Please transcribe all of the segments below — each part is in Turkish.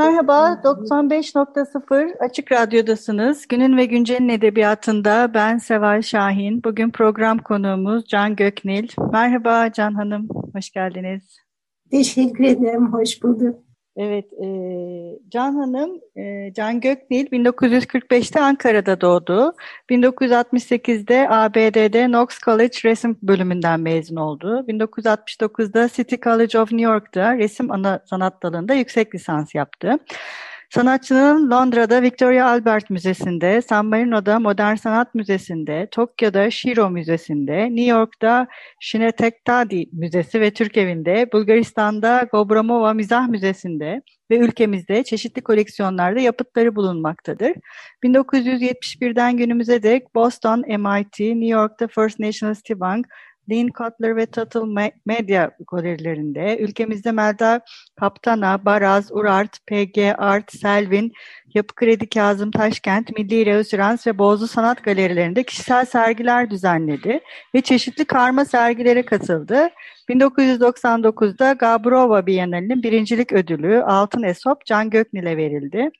Merhaba, 95.0 Açık Radyo'dasınız. Günün ve Güncel'in edebiyatında ben Seval Şahin. Bugün program konuğumuz Can Göknil. Merhaba Can Hanım, hoş geldiniz. Teşekkür ederim, hoş bulduk. Evet, e, Can Hanım, e, Can Göknil 1945'te Ankara'da doğdu. 1968'de ABD'de Knox College resim bölümünden mezun oldu. 1969'da City College of New York'ta resim ana sanat dalında yüksek lisans yaptı. Sanatçının Londra'da Victoria Albert Müzesi'nde, San Marino'da Modern Sanat Müzesi'nde, Tokyo'da Shiro Müzesi'nde, New York'ta Şinetektadi Müzesi ve Türk Evi'nde, Bulgaristan'da Gobramova Mizah Müzesi'nde ve ülkemizde çeşitli koleksiyonlarda yapıtları bulunmaktadır. 1971'den günümüze dek Boston, MIT, New York'ta First National City Bank, Dean Cutler ve Tuttle Media galerilerinde, ülkemizde Melda Kaptana, Baraz, Urart, PG Art, Selvin, Yapı Kredi Kazım Taşkent, Milli Reösürans ve Bozlu Sanat Galerilerinde kişisel sergiler düzenledi ve çeşitli karma sergilere katıldı. 1999'da Gabrova Bienalinin birincilik ödülü Altın Esop Can Göknil'e verildi.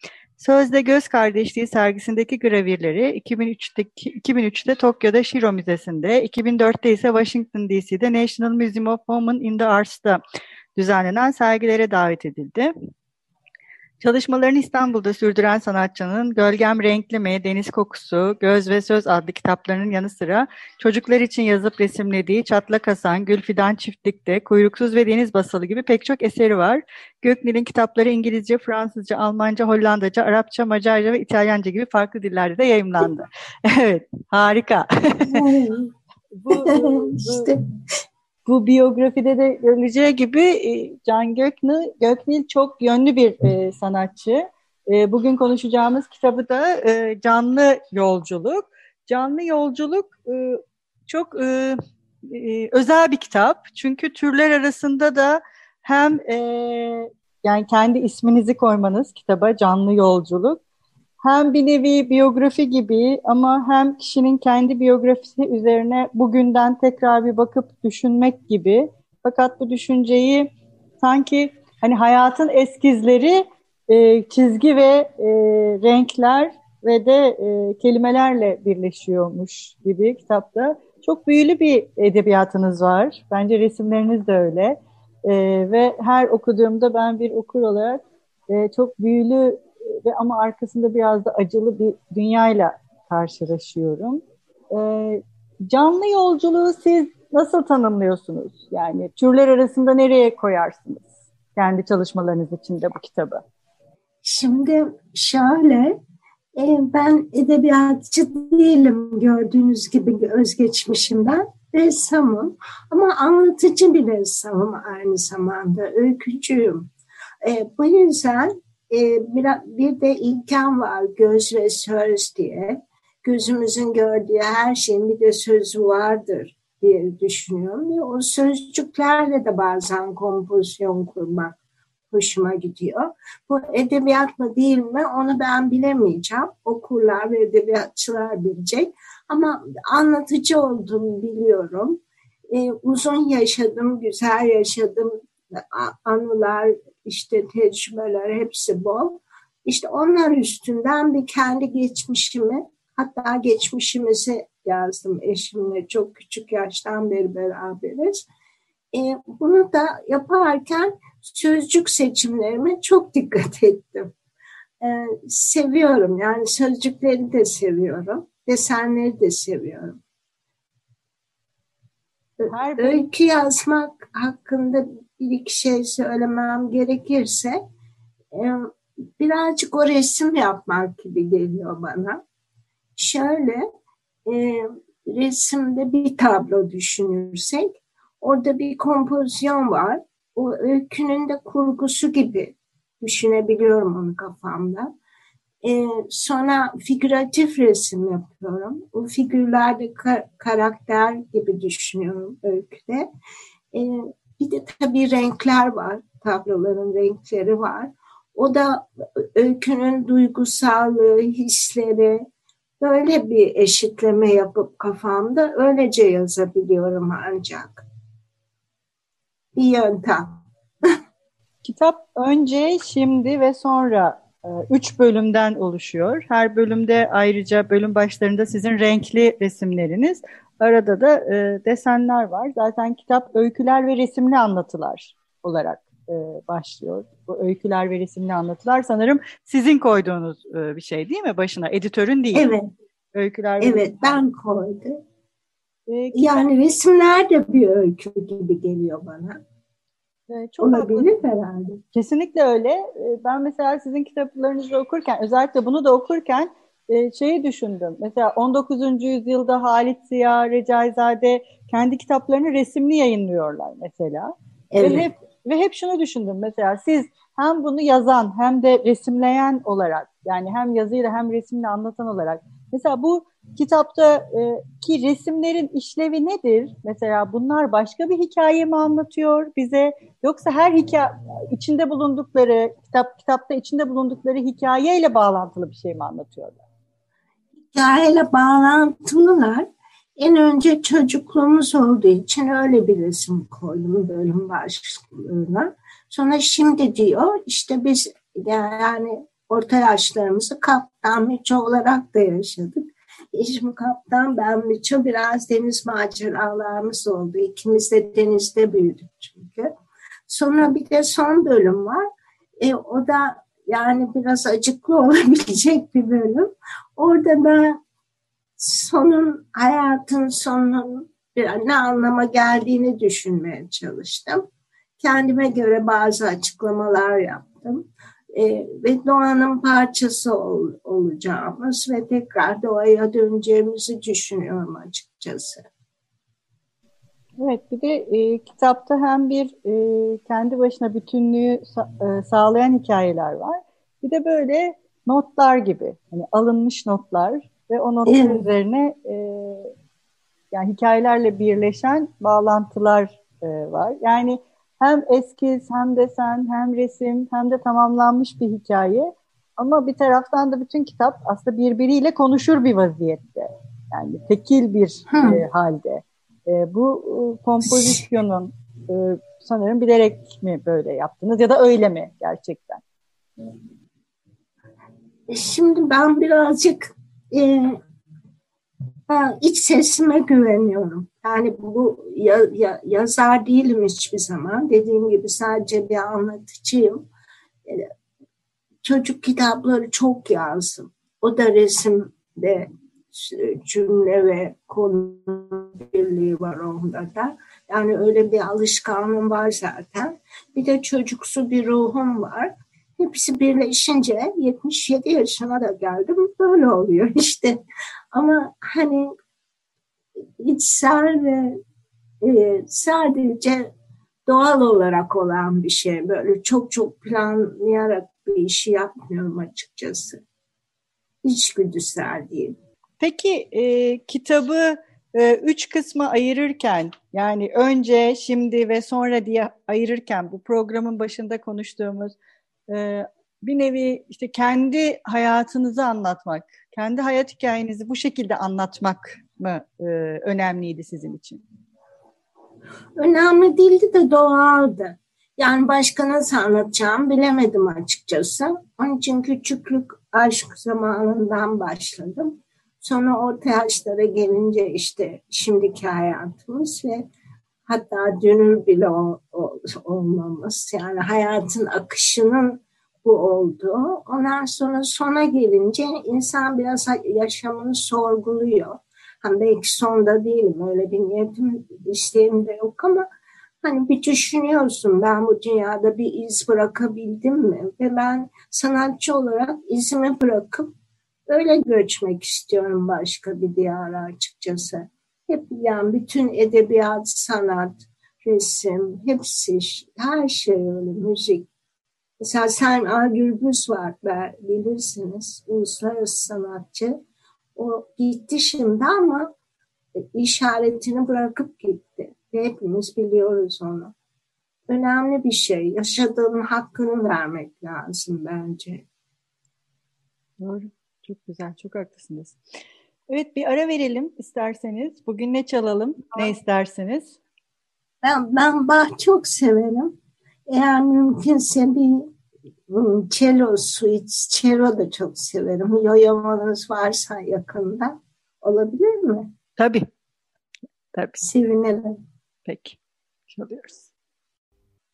Sözde Göz Kardeşliği sergisindeki gravirleri 2003'te, 2003'te Tokyo'da Shiro Müzesi'nde, 2004'te ise Washington DC'de National Museum of Women in the Arts'ta düzenlenen sergilere davet edildi. Çalışmalarını İstanbul'da sürdüren sanatçının Gölgem Renkli Mi, Deniz Kokusu, Göz ve Söz adlı kitaplarının yanı sıra çocuklar için yazıp resimlediği Çatlak Hasan, Gülfidan Çiftlik'te, Kuyruksuz ve Deniz Basalı gibi pek çok eseri var. Göknil'in kitapları İngilizce, Fransızca, Almanca, Hollandaca, Arapça, Macarca ve İtalyanca gibi farklı dillerde de yayımlandı. evet, harika. bu, bu, işte bu biyografide de görüleceği gibi e, Can Göknil, Göknil çok yönlü bir e, sanatçı. E, bugün konuşacağımız kitabı da e, Canlı Yolculuk. Canlı Yolculuk e, çok e, e, özel bir kitap. Çünkü türler arasında da hem e, yani kendi isminizi koymanız kitaba Canlı Yolculuk hem bir nevi biyografi gibi ama hem kişinin kendi biyografisi üzerine bugünden tekrar bir bakıp düşünmek gibi. Fakat bu düşünceyi sanki hani hayatın eskizleri e, çizgi ve e, renkler ve de e, kelimelerle birleşiyormuş gibi kitapta. Çok büyülü bir edebiyatınız var. Bence resimleriniz de öyle. E, ve her okuduğumda ben bir okur olarak e, çok büyülü ve ama arkasında biraz da acılı bir dünyayla karşılaşıyorum. Ee, canlı yolculuğu siz nasıl tanımlıyorsunuz? Yani türler arasında nereye koyarsınız kendi çalışmalarınız içinde bu kitabı? Şimdi şöyle, e, ben edebiyatçı değilim gördüğünüz gibi özgeçmişimden. Ressamım ama anlatıcı bir ressamım aynı zamanda, öykücüyüm. E, bu yüzden e, bir de ilkem var göz ve söz diye. Gözümüzün gördüğü her şeyin bir de sözü vardır diye düşünüyorum. Ve o sözcüklerle de bazen kompozisyon kurmak hoşuma gidiyor. Bu edebiyat mı değil mi onu ben bilemeyeceğim. Okurlar ve edebiyatçılar bilecek. Ama anlatıcı olduğumu biliyorum. Ee, uzun yaşadım, güzel yaşadım anılar, işte tecrübeler hepsi bol. İşte onlar üstünden bir kendi geçmişimi, hatta geçmişimizi yazdım eşimle. Çok küçük yaştan beri beraberiz. E, bunu da yaparken sözcük seçimlerime çok dikkat ettim. E, seviyorum yani sözcükleri de seviyorum, desenleri de seviyorum. Her Öykü yazmak hakkında bir iki şey söylemem gerekirse e, birazcık o resim yapmak gibi geliyor bana. Şöyle e, resimde bir tablo düşünürsek orada bir kompozisyon var. O öykünün de kurgusu gibi düşünebiliyorum onu kafamda. Ee, sonra figüratif resim yapıyorum. O figürlerde kar karakter gibi düşünüyorum öyküde. Bir de tabii renkler var. Tabloların renkleri var. O da öykünün duygusallığı, hisleri, böyle bir eşitleme yapıp kafamda öylece yazabiliyorum ancak. Bir yöntem. Kitap önce, şimdi ve sonra e, üç bölümden oluşuyor. Her bölümde ayrıca bölüm başlarında sizin renkli resimleriniz, arada da e, desenler var. Zaten kitap öyküler ve resimli anlatılar olarak e, başlıyor. Bu öyküler ve resimli anlatılar sanırım sizin koyduğunuz e, bir şey değil mi başına? Editörün değil. Evet. Öyküler ve Evet ben koydum. E, yani resimler de bir öykü gibi geliyor bana. E, çok Olabilir haklı. herhalde. Kesinlikle öyle. E, ben mesela sizin kitaplarınızı okurken, özellikle bunu da okurken e, şeyi düşündüm. Mesela 19. yüzyılda Halit Ziya, Recaizade kendi kitaplarını resimli yayınlıyorlar mesela. Evet. Ve hep ve hep şunu düşündüm mesela siz hem bunu yazan hem de resimleyen olarak yani hem yazıyla hem resimle anlatan olarak mesela bu kitapta e, ki resimlerin işlevi nedir? Mesela bunlar başka bir hikaye mi anlatıyor bize yoksa her hikaye içinde bulundukları kitap kitapta içinde bulundukları hikayeyle bağlantılı bir şey mi anlatıyorlar? Hikayeyle bağlantılılar en önce çocukluğumuz olduğu için öyle bir resim koydum bölüm başlığına. Sonra şimdi diyor işte biz yani orta yaşlarımızı Kaptan Miço olarak da yaşadık. Eşim Kaptan, ben Miço biraz deniz maceralarımız oldu. İkimiz de denizde büyüdük çünkü. Sonra bir de son bölüm var. E, o da yani biraz acıklı olabilecek bir bölüm. Orada da sonun, hayatın sonunun bir ne anlama geldiğini düşünmeye çalıştım. Kendime göre bazı açıklamalar yaptım. E, ve doğanın parçası ol, olacağımız ve tekrar doğaya döneceğimizi düşünüyorum açıkçası. Evet, bir de e, kitapta hem bir e, kendi başına bütünlüğü sa e, sağlayan hikayeler var. Bir de böyle notlar gibi, hani alınmış notlar ve o notlar evet. üzerine e, yani hikayelerle birleşen bağlantılar e, var. Yani hem eskiz hem desen hem resim hem de tamamlanmış bir hikaye ama bir taraftan da bütün kitap aslında birbiriyle konuşur bir vaziyette. Yani tekil bir e, halde. E, bu e, kompozisyonun e, sanırım bilerek mi böyle yaptınız ya da öyle mi gerçekten? Şimdi ben birazcık e, iç sesime güveniyorum. Yani bu ya, ya, yazar değilim hiçbir zaman. Dediğim gibi sadece bir anlatıcıyım. E, çocuk kitapları çok yazdım. O da resimde cümle ve konu birliği var onda da. Yani öyle bir alışkanlığım var zaten. Bir de çocuksu bir ruhum var. Hepsi birleşince 77 yaşına da geldim. Böyle oluyor işte. Ama hani içsel ve e, sadece doğal olarak olan bir şey. Böyle çok çok planlayarak bir işi yapmıyorum açıkçası. İçgüdüsel değil. Peki e, kitabı e, üç kısma ayırırken yani önce, şimdi ve sonra diye ayırırken bu programın başında konuştuğumuz e, bir nevi işte kendi hayatınızı anlatmak, kendi hayat hikayenizi bu şekilde anlatmak mı e, önemliydi sizin için? Önemli değildi de doğaldı. Yani başka nasıl anlatacağım bilemedim açıkçası. Onun için küçüklük aşk zamanından başladım. Sonra orta yaşlara gelince işte şimdiki hayatımız ve hatta dünür bile ol, olmamız yani hayatın akışının bu oldu. Ondan sonra sona gelince insan biraz yaşamını sorguluyor. Hani belki sonda değilim öyle bir niyetim isteğim de yok ama hani bir düşünüyorsun ben bu dünyada bir iz bırakabildim mi? Ve ben sanatçı olarak izimi bırakıp öyle göçmek istiyorum başka bir diyara açıkçası. Hep yani bütün edebiyat, sanat, resim, hepsi, her şey öyle, müzik. Mesela Sen A. Gürbüz var, bilirsiniz, uluslararası sanatçı. O gitti şimdi ama işaretini bırakıp gitti. Ve hepimiz biliyoruz onu. Önemli bir şey. Yaşadığın hakkını vermek lazım bence. Doğru. Çok güzel. Çok haklısınız. Evet bir ara verelim isterseniz. Bugün ne çalalım? Ne isterseniz? Ben, ben Bach çok severim. Eğer mümkünse bir hmm, cello suite, cello da çok severim. Yoyomanız varsa yakında olabilir mi? Tabii. Tabii. Sevinirim. Peki. Çalıyoruz.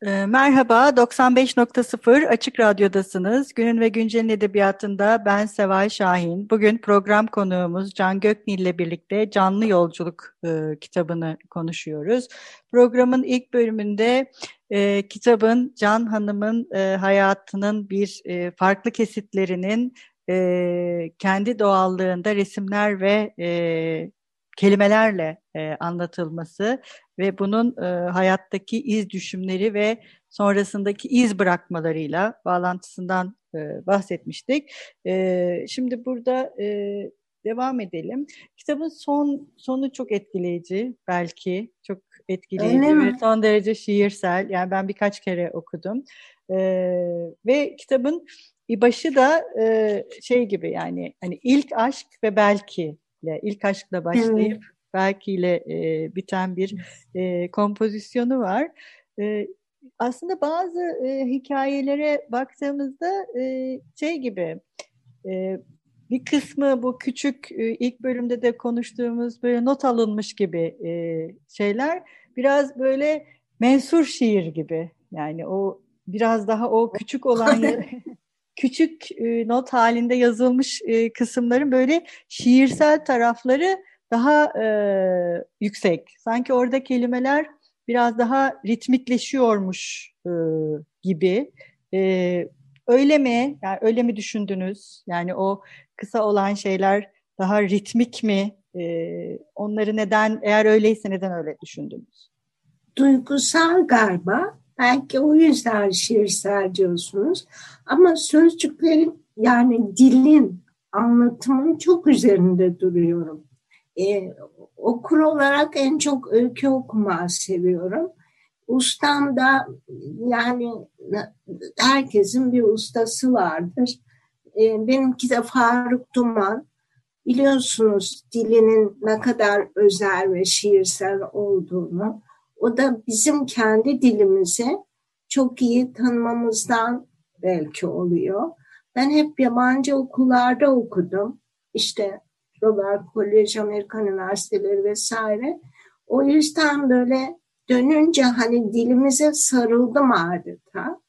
Ee, merhaba, 95.0 Açık Radyo'dasınız. Günün ve Güncel'in edebiyatında ben Seval Şahin. Bugün program konuğumuz Can Göknil ile birlikte Canlı Yolculuk e, kitabını konuşuyoruz. Programın ilk bölümünde e, kitabın Can Hanım'ın e, hayatının bir e, farklı kesitlerinin e, kendi doğallığında resimler ve e, kelimelerle e, anlatılması ve bunun e, hayattaki iz düşümleri ve sonrasındaki iz bırakmalarıyla bağlantısından e, bahsetmiştik. E, şimdi burada e, devam edelim. Kitabın son sonu çok etkileyici belki çok etkileyici ve son derece şiirsel. Yani ben birkaç kere okudum e, ve kitabın başı da e, şey gibi yani hani ilk aşk ve belki ile ilk aşkla başlayıp evet. belki ile e, biten bir e, kompozisyonu var. E, aslında bazı e, hikayelere baktığımızda e, şey gibi e, bir kısmı bu küçük e, ilk bölümde de konuştuğumuz böyle not alınmış gibi e, şeyler biraz böyle mensur şiir gibi yani o biraz daha o küçük olan küçük e, not halinde yazılmış e, kısımların böyle şiirsel tarafları daha e, yüksek. Sanki orada kelimeler biraz daha ritmikleşiyormuş e, gibi. E, öyle mi? Yani öyle mi düşündünüz? Yani o kısa olan şeyler daha ritmik mi? E, onları neden, eğer öyleyse neden öyle düşündünüz? Duygusal galiba. Belki o yüzden şiirsel diyorsunuz. Ama sözcüklerin yani dilin, anlatımın çok üzerinde duruyorum. Ee, okur olarak en çok öykü okumayı seviyorum. Ustam da yani herkesin bir ustası vardır. Ee, benimki de Faruk Duman. Biliyorsunuz dilinin ne kadar özel ve şiirsel olduğunu. O da bizim kendi dilimizi çok iyi tanımamızdan belki oluyor. Ben hep yabancı okullarda okudum. İşte Robert College, Amerikan Üniversiteleri vesaire. O yüzden böyle dönünce hani dilimize sarıldım adeta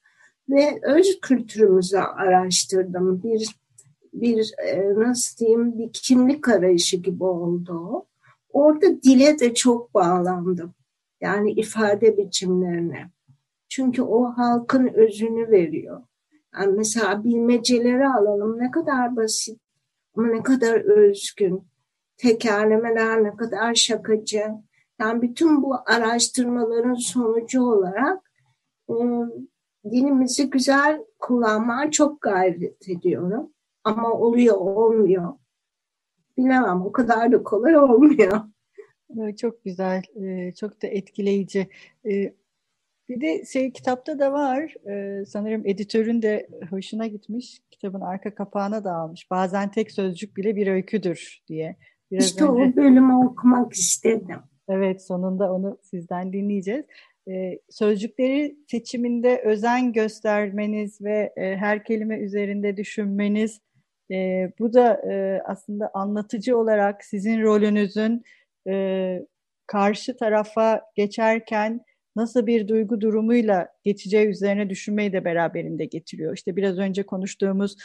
ve öz kültürümüzü araştırdım. Bir bir e, nasıl diyeyim bir kimlik arayışı gibi oldu. Orada dile de çok bağlandım. Yani ifade biçimlerine. Çünkü o halkın özünü veriyor. Yani mesela bilmeceleri alalım ne kadar basit ama ne kadar özgün. Tekerlemeler ne kadar şakacı. Yani bütün bu araştırmaların sonucu olarak e, dilimizi güzel kullanmaya çok gayret ediyorum. Ama oluyor olmuyor. Bilemem o kadar da kolay olmuyor. Çok güzel, çok da etkileyici. Bir de şey kitapta da var, sanırım editörün de hoşuna gitmiş, kitabın arka kapağına da almış. Bazen tek sözcük bile bir öyküdür diye. Biraz işte önce... o bölümü okumak istedim. Evet, sonunda onu sizden dinleyeceğiz. Sözcükleri seçiminde özen göstermeniz ve her kelime üzerinde düşünmeniz, bu da aslında anlatıcı olarak sizin rolünüzün e, karşı tarafa geçerken nasıl bir duygu durumuyla geçeceği üzerine düşünmeyi de beraberinde getiriyor. İşte biraz önce konuştuğumuz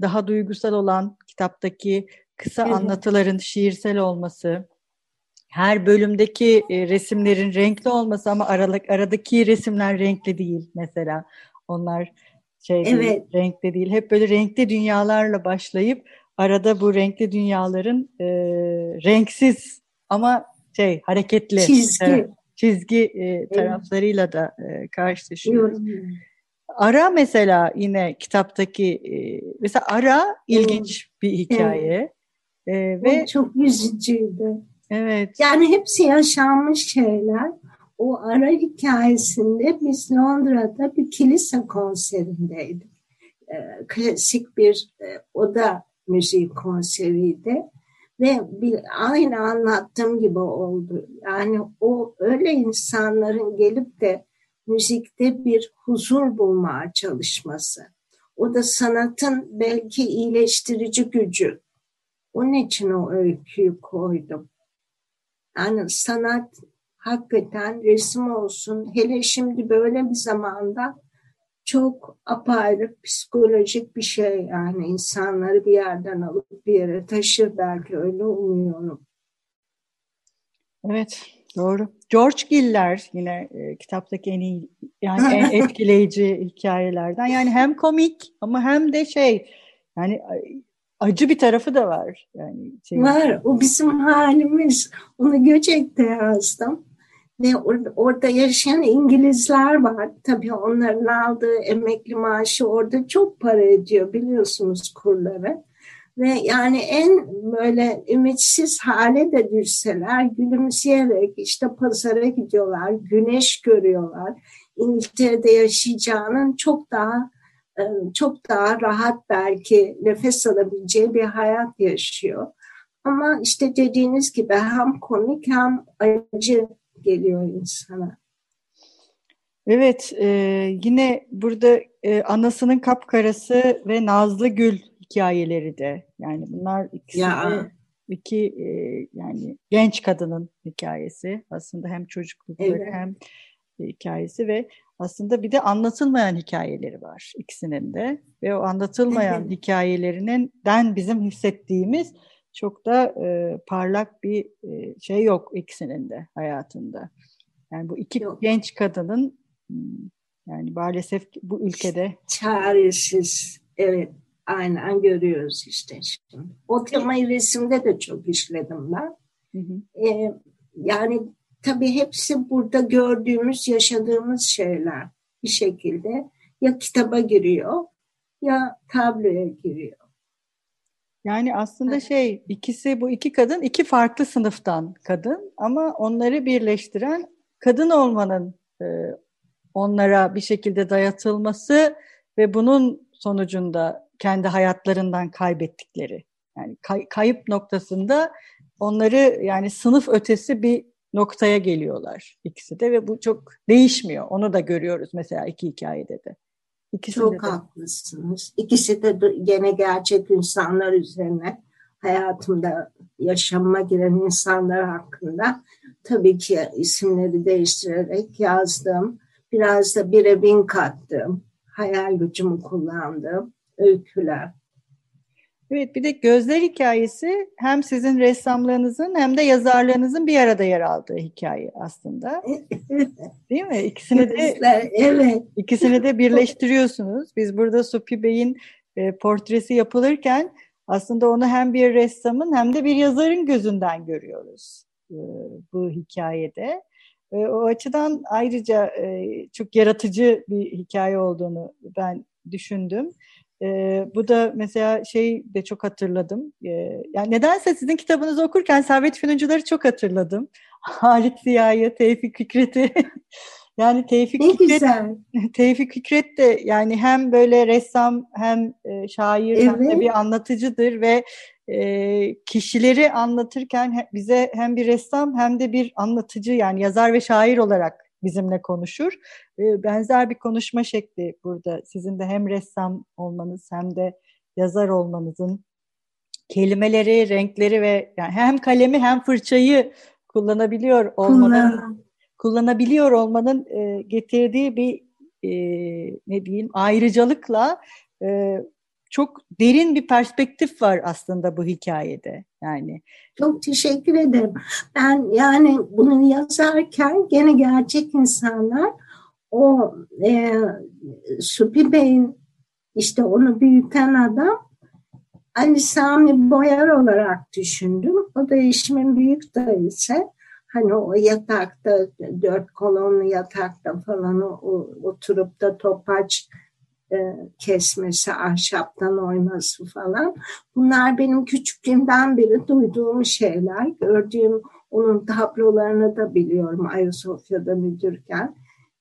daha duygusal olan kitaptaki kısa evet. anlatıların şiirsel olması, her bölümdeki e, resimlerin renkli olması ama aralık aradaki resimler renkli değil mesela. Onlar şey evet. değil, renkli değil. Hep böyle renkli dünyalarla başlayıp arada bu renkli dünyaların e, renksiz ama şey hareketli çizgi, e, çizgi e, taraflarıyla da e, karşılaşıyoruz. Ara mesela yine kitaptaki e, mesela Ara ilginç bir hikaye. Evet. E, ve o çok üzücüydü. Evet. Yani hepsi yaşanmış şeyler. O ara hikayesinde biz Londra'da bir kilise konserindeydik. E, klasik bir e, oda müziği konseriydi. Ve bir, aynı anlattığım gibi oldu. Yani o öyle insanların gelip de müzikte bir huzur bulmaya çalışması. O da sanatın belki iyileştirici gücü. Onun için o öyküyü koydum. Yani sanat hakikaten resim olsun. Hele şimdi böyle bir zamanda çok apayrı psikolojik bir şey. Yani insanları bir yerden alıp bir yere taşır belki öyle umuyorum. Evet, doğru. George Giller yine e, kitaptaki en iyi, yani en etkileyici hikayelerden. Yani hem komik ama hem de şey, yani acı bir tarafı da var. Yani şey, var. O bizim halimiz. Onu Göcek'te yazdım. Ve orada, orada yaşayan İngilizler var. Tabii onların aldığı emekli maaşı orada çok para ediyor biliyorsunuz kurları. Ve yani en böyle ümitsiz hale de düşseler gülümseyerek işte pazara gidiyorlar, güneş görüyorlar. İngiltere'de yaşayacağının çok daha e, çok daha rahat belki nefes alabileceği bir hayat yaşıyor. Ama işte dediğiniz gibi hem komik hem acı geliyor insana. Evet, e, yine burada e, anasının kapkarası ve Nazlı Gül hikayeleri de yani bunlar ikisi ya. de iki e, yani genç kadının hikayesi aslında hem çocuklukları evet. hem hikayesi ve aslında bir de anlatılmayan hikayeleri var ikisinin de ve o anlatılmayan evet. hikayelerinden bizim hissettiğimiz çok da e, parlak bir e, şey yok ikisinin de hayatında. Yani bu iki yok. genç kadının hmm, yani maalesef bu ülkede çaresiz evet aynen görüyoruz işte şimdi. O temayı resimde de çok işledim ben. Hı hı. Ee, yani tabii hepsi burada gördüğümüz, yaşadığımız şeyler bir şekilde ya kitaba giriyor ya tabloya giriyor. Yani aslında şey ikisi bu iki kadın iki farklı sınıftan kadın ama onları birleştiren kadın olmanın e, onlara bir şekilde dayatılması ve bunun sonucunda kendi hayatlarından kaybettikleri. Yani kay, kayıp noktasında onları yani sınıf ötesi bir noktaya geliyorlar ikisi de ve bu çok değişmiyor. Onu da görüyoruz mesela iki hikayede de. İkisi Çok de. haklısınız. İkisi de gene gerçek insanlar üzerine hayatımda yaşamama giren insanlar hakkında tabii ki isimleri değiştirerek yazdım. Biraz da bire bin kattım. Hayal gücümü kullandım. Öyküler. Evet bir de gözler hikayesi hem sizin ressamlığınızın hem de yazarlığınızın bir arada yer aldığı hikaye aslında. Değil mi? İkisini de evet. İkisini de birleştiriyorsunuz. Biz burada Supi Bey'in e, portresi yapılırken aslında onu hem bir ressamın hem de bir yazarın gözünden görüyoruz e, bu hikayede. E, o açıdan ayrıca e, çok yaratıcı bir hikaye olduğunu ben düşündüm. E, bu da mesela şey de çok hatırladım. E, yani nedense sizin kitabınızı okurken Servet Fünuncuları çok hatırladım. Halit Ziya'yı, Tevfik Fikret'i. yani Tevfik ne Fikret, güzel. Tevfik Fikret de yani hem böyle ressam hem şair evet. hem de bir anlatıcıdır ve e, kişileri anlatırken bize hem bir ressam hem de bir anlatıcı yani yazar ve şair olarak bizimle konuşur. Ee, benzer bir konuşma şekli burada. Sizin de hem ressam olmanız hem de yazar olmanızın kelimeleri, renkleri ve yani hem kalemi hem fırçayı kullanabiliyor olmanın Kullan. kullanabiliyor olmanın e, getirdiği bir e, ne diyeyim ayrıcalıkla e, çok derin bir perspektif var aslında bu hikayede. Yani çok teşekkür ederim. Ben yani bunu yazarken gene gerçek insanlar o e, Supi Bey'in işte onu büyüten adam Ali Sami Boyar olarak düşündüm. O da eşimin büyük dayısı. Hani o yatakta, dört kolonlu yatakta falan o, oturup da topaç e, kesmesi, ahşaptan oyması falan. Bunlar benim küçüklüğümden beri duyduğum şeyler. Gördüğüm onun tablolarını da biliyorum Ayasofya'da müdürken.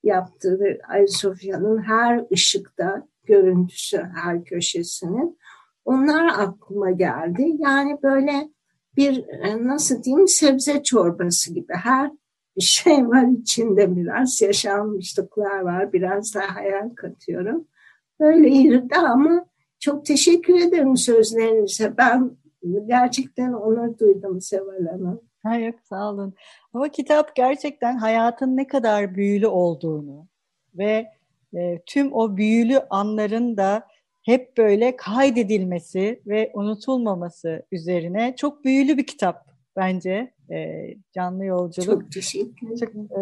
Yaptığı Ayasofya'nın her ışıkta görüntüsü, her köşesinin. Onlar aklıma geldi. Yani böyle bir e, nasıl diyeyim sebze çorbası gibi her bir şey var içinde biraz yaşanmışlıklar var biraz da hayal katıyorum. Böyle yürüdü ama çok teşekkür ederim sözlerinize. Ben gerçekten onur duydum Seval Hanım. Hayır, sağ olun. Ama kitap gerçekten hayatın ne kadar büyülü olduğunu ve e, tüm o büyülü anların da hep böyle kaydedilmesi ve unutulmaması üzerine çok büyülü bir kitap bence. E, canlı yolculuk. Çok teşekkür ederim. Çok, e,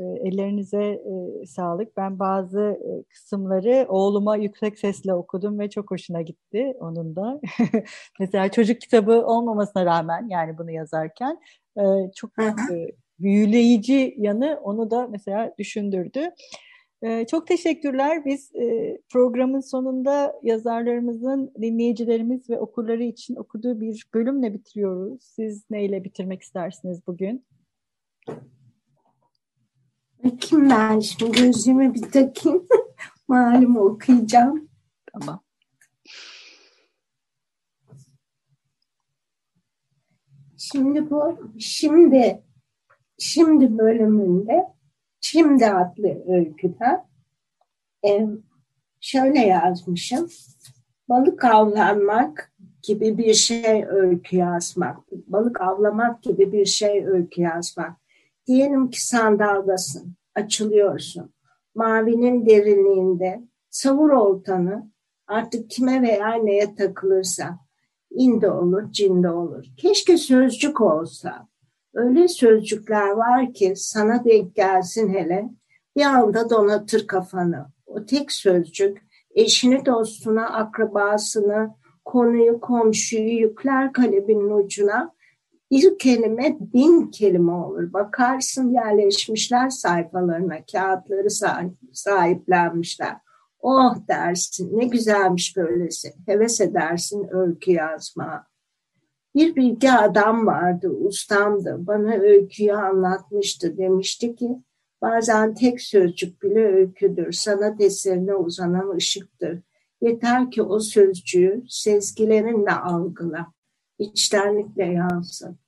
e, ellerinize e, sağlık. Ben bazı e, kısımları oğluma yüksek sesle okudum ve çok hoşuna gitti onun da. Mesela çocuk kitabı olmamasına rağmen yani bunu yazarken e, çok e, büyüleyici yanı onu da mesela düşündürdü. Ee, çok teşekkürler. Biz e, programın sonunda yazarlarımızın dinleyicilerimiz ve okurları için okuduğu bir bölümle bitiriyoruz. Siz neyle bitirmek istersiniz bugün? Bakayım ben şimdi gözümü bir takayım. Malum okuyacağım. Tamam. Şimdi bu şimdi şimdi bölümünde Şimdi adlı öyküde e, şöyle yazmışım. Balık avlanmak gibi bir şey öykü yazmak. Balık avlamak gibi bir şey öykü yazmak. Diyelim ki sandaldasın, açılıyorsun. Mavinin derinliğinde savur oltanı artık kime veya neye takılırsa inde olur, cinde olur. Keşke sözcük olsa öyle sözcükler var ki sana denk gelsin hele bir anda donatır kafanı. O tek sözcük eşini, dostuna, akrabasını, konuyu, komşuyu yükler kaleminin ucuna. Bir kelime bin kelime olur. Bakarsın yerleşmişler sayfalarına, kağıtları sahiplenmişler. Oh dersin, ne güzelmiş böylesi. Heves edersin öykü yazma. Bir bilgi adam vardı, ustamdı. Bana öyküyü anlatmıştı. Demişti ki bazen tek sözcük bile öyküdür. Sanat eserine uzanan ışıktır. Yeter ki o sözcüğü sezgilerinle algıla. içtenlikle yansın.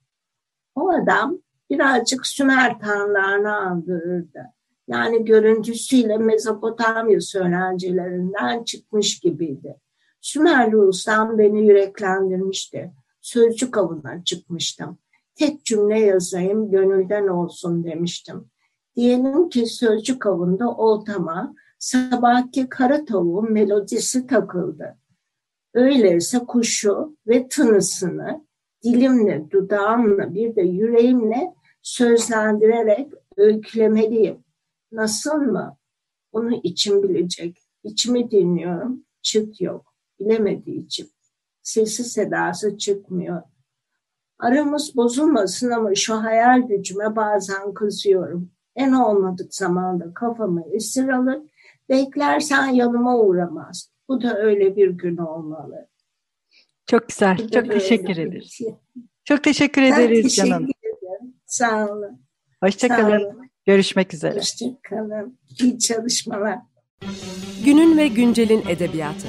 O adam birazcık Sümer tanrılarını andırırdı. Yani görüntüsüyle Mezopotamya söylencilerinden çıkmış gibiydi. Sümerli ustam beni yüreklendirmişti sözcük avına çıkmıştım. Tek cümle yazayım gönülden olsun demiştim. Diyelim ki sözcük avında oltama sabahki kara tavuğun melodisi takıldı. Öyleyse kuşu ve tınısını dilimle, dudağımla bir de yüreğimle sözlendirerek öykülemeliyim. Nasıl mı? Onu içim bilecek. İçimi dinliyorum, çıt yok. Bilemediği için sesi sedası çıkmıyor. Aramız bozulmasın ama şu hayal gücüme bazen kızıyorum. En olmadık zamanda kafamı esir alır, beklersen yanıma uğramaz. Bu da öyle bir gün olmalı. Çok güzel, Bu çok teşekkür ederiz. Şey. Çok teşekkür ederiz teşekkür canım. Ederim. Sağ olun. Hoşçakalın. Görüşmek üzere. Hoşçakalın. İyi çalışmalar. Günün ve güncelin edebiyatı